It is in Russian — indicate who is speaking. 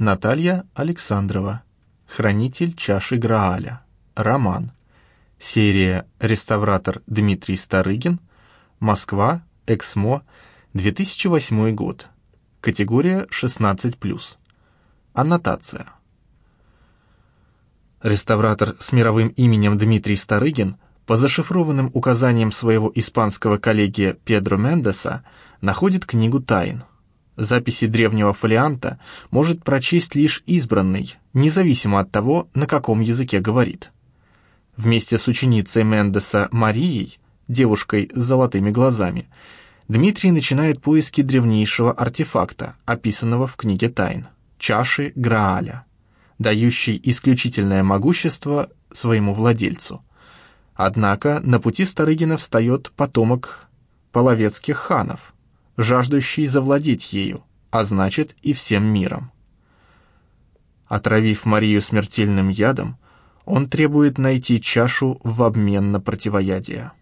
Speaker 1: Наталья Александрова. Хранитель чаши Грааля. Роман. Серия «Реставратор Дмитрий Старыгин». Москва. Эксмо. 2008 год. Категория 16+. Аннотация. Реставратор с мировым именем Дмитрий Старыгин по зашифрованным указаниям своего испанского коллеги Педро Мендеса находит книгу тайн. Записи древнего фолианта может прочесть лишь избранный, независимо от того, на каком языке говорит. Вместе с ученицей Мендеса Марией, девушкой с золотыми глазами, Дмитрий начинает поиски древнейшего артефакта, описанного в книге тайн – чаши Грааля, дающей исключительное могущество своему владельцу. Однако на пути Старыгина встает потомок половецких ханов – жаждущий завладеть ею, а значит и всем миром. Отравив Марию смертельным ядом, он требует найти чашу в обмен на противоядие.